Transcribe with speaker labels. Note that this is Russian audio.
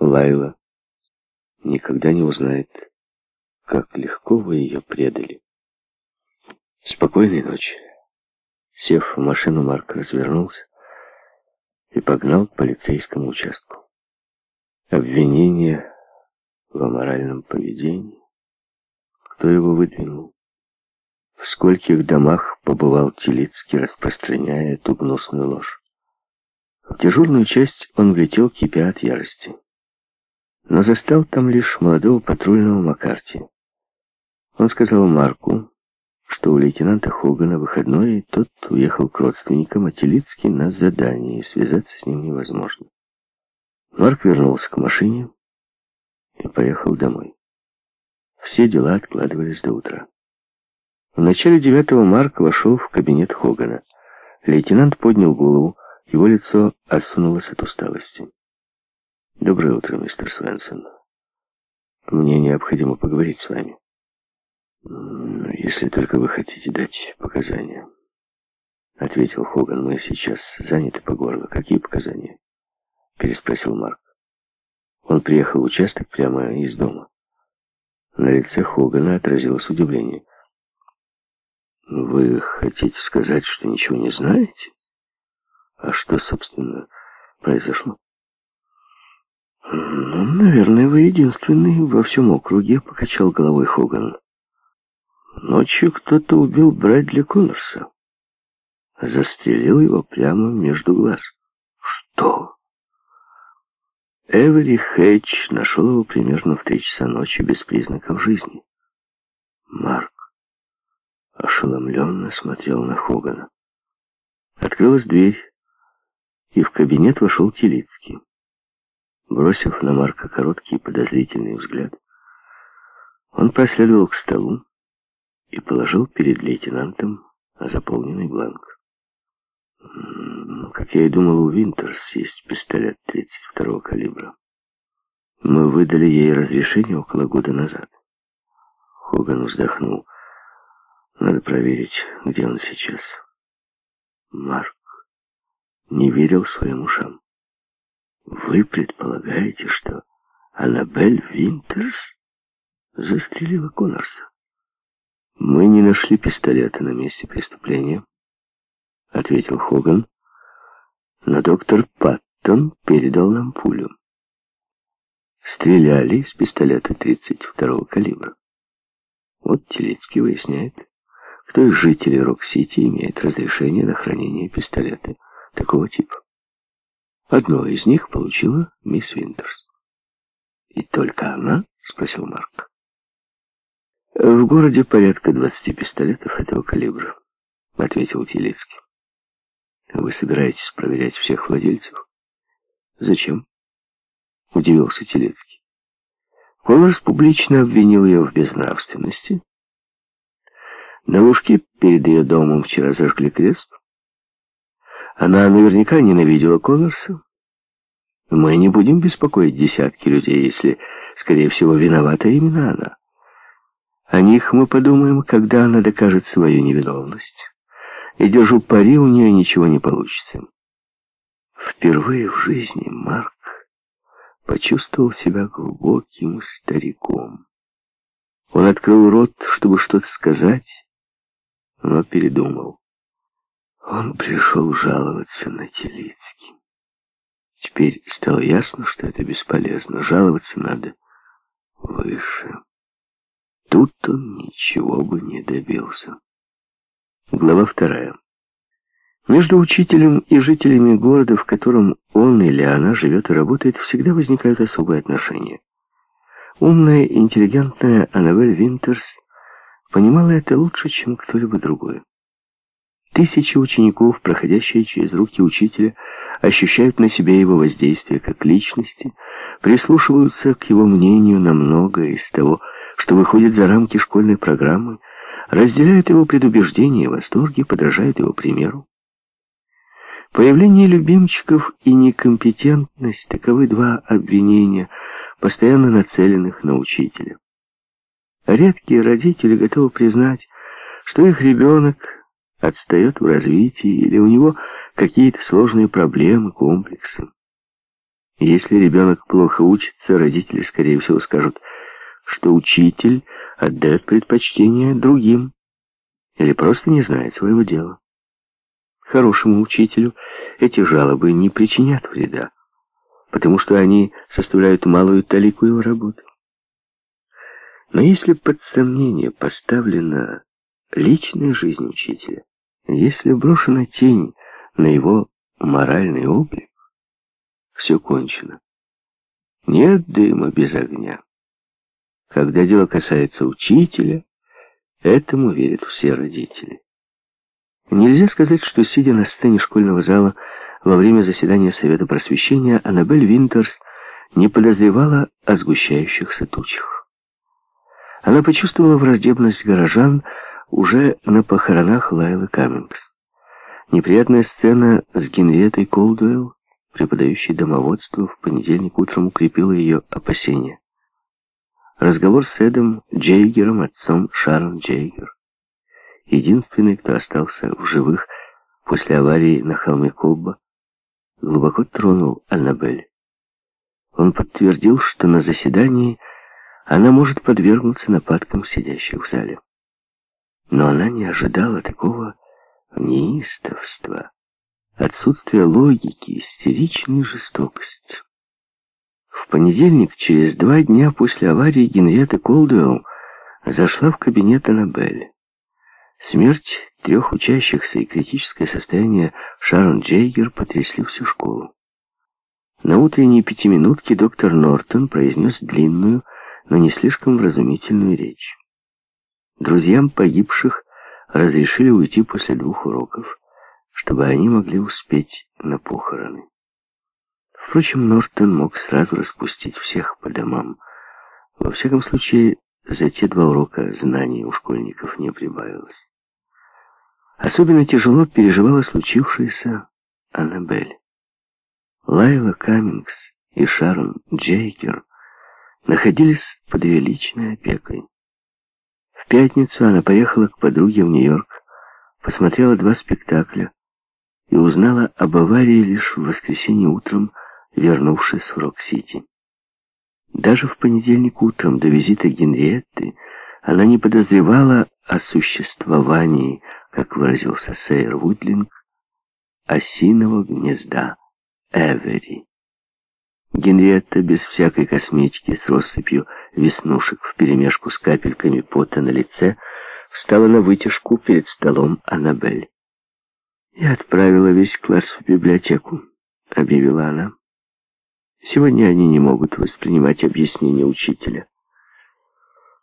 Speaker 1: Лайла никогда не узнает, как легко вы ее предали. Спокойной ночи. Сев в машину, Марк развернулся и погнал к полицейскому участку. Обвинение в аморальном поведении. Кто его выдвинул? В скольких домах побывал Телицкий, распространяя эту гнусную ложь? В дежурную часть он влетел, кипя от ярости. Но застал там лишь молодого патрульного Маккарти. Он сказал Марку, что у лейтенанта Хогана выходной, и тот уехал к родственникам, а Телицкий на задание, и связаться с ним невозможно. Марк вернулся к машине и поехал домой. Все дела откладывались до утра. В начале девятого Марк вошел в кабинет Хогана. Лейтенант поднял голову, его лицо осунулось от усталости. «Доброе утро, мистер Свенсон. Мне необходимо поговорить с вами». «Если только вы хотите дать показания», — ответил Хоган. «Мы сейчас заняты по горло. Какие показания?» — переспросил Марк. Он приехал в участок прямо из дома. На лице Хогана отразилось удивление. «Вы хотите сказать, что ничего не знаете? А что, собственно, произошло?» «Ну, наверное, вы единственный во всем округе», — покачал головой Хоган. Ночью кто-то убил Брэдли Коннорса. Застрелил его прямо между глаз. Что? Эвери Хэтч нашел его примерно в три часа ночи без признаков жизни. Марк ошеломленно смотрел на Хогана. Открылась дверь, и в кабинет вошел Телицкий. Бросив на Марка короткий подозрительный взгляд, он проследовал к столу, и положил перед лейтенантом заполненный бланк. Как я и думал, у Винтерс есть пистолет 32-го калибра. Мы выдали ей разрешение около года назад. Хоган вздохнул. Надо проверить, где он сейчас. Марк не верил своим ушам. Вы предполагаете, что Аннабель Винтерс застрелила Коннорса? «Мы не нашли пистолета на месте преступления», — ответил Хоган. «Но доктор Паттон передал нам пулю. Стреляли из пистолета 32-го калибра. Вот Телецкий выясняет, кто из жителей Рок-Сити имеет разрешение на хранение пистолета такого типа. Одно из них получила мисс Винтерс. «И только она?» — спросил Марк. В городе порядка двадцати пистолетов этого калибра, ответил Телецкий. Вы собираетесь проверять всех владельцев? Зачем? Удивился Телецкий. Колорс публично обвинил ее в безнравственности. На лужке перед ее домом вчера зажгли крест. Она наверняка ненавидела Колорса. Мы не будем беспокоить десятки людей, если, скорее всего, виновата именно она. О них мы подумаем, когда она докажет свою невиновность. И держу пари, у нее ничего не получится. Впервые в жизни Марк почувствовал себя глубоким стариком. Он открыл рот, чтобы что-то сказать, но передумал. Он пришел жаловаться на Телицкий. Теперь стало ясно, что это бесполезно. Жаловаться надо выше. Тут он ничего бы не добился. Глава вторая. Между учителем и жителями города, в котором он или она живет и работает, всегда возникают особые отношения. Умная, интеллигентная Аннабель Винтерс понимала это лучше, чем кто-либо другой. Тысячи учеников, проходящие через руки учителя, ощущают на себе его воздействие как личности, прислушиваются к его мнению на многое из того, что выходит за рамки школьной программы, разделяют его предубеждения и восторги, подражают его примеру. Появление любимчиков и некомпетентность – таковы два обвинения, постоянно нацеленных на учителя. Редкие родители готовы признать, что их ребенок отстает в развитии или у него какие-то сложные проблемы, комплексы. Если ребенок плохо учится, родители, скорее всего, скажут, что учитель отдает предпочтение другим или просто не знает своего дела. Хорошему учителю эти жалобы не причинят вреда, потому что они составляют малую талику его работы. Но если под сомнение поставлена личная жизнь учителя, если брошена тень на его моральный облик, все кончено. Нет дыма без огня. Когда дело касается учителя, этому верят все родители. Нельзя сказать, что, сидя на сцене школьного зала во время заседания Совета просвещения, Аннабель Винтерс не подозревала о сгущающихся тучах. Она почувствовала враждебность горожан уже на похоронах Лайлы Каммингс. Неприятная сцена с Генриетой Колдуэлл, преподающей домоводство, в понедельник утром укрепила ее опасения. Разговор с Эдом Джейгером, отцом Шарон Джейгер. Единственный, кто остался в живых после аварии на холме Колба, глубоко тронул Аннабель. Он подтвердил, что на заседании она может подвергнуться нападкам сидящих в зале. Но она не ожидала такого неистовства, отсутствия логики, истеричной жестокости. В понедельник, через два дня после аварии, Генриетта Колдуэлл зашла в кабинет Аннабель. Смерть трех учащихся и критическое состояние Шарон Джейгер потрясли всю школу. На утренней пятиминутке доктор Нортон произнес длинную, но не слишком вразумительную речь. Друзьям погибших разрешили уйти после двух уроков, чтобы они могли успеть на похороны. Впрочем, Нортон мог сразу распустить всех по домам. Во всяком случае, за те два урока знаний у школьников не прибавилось. Особенно тяжело переживала случившееся Аннабель. Лайла Каммингс и Шарон Джейкер находились под ее личной опекой. Пятницу она поехала к подруге в Нью-Йорк, посмотрела два спектакля и узнала об аварии лишь в воскресенье утром, вернувшись в Рок-Сити. Даже в понедельник утром до визита Генриетты она не подозревала о существовании, как выразился Сейр Вудлинг, осиного гнезда Эвери. Генриетта без всякой косметики, с россыпью веснушек вперемешку с капельками пота на лице, встала на вытяжку перед столом Аннабель. «Я отправила весь класс в библиотеку», — объявила она. «Сегодня они не могут воспринимать объяснения учителя».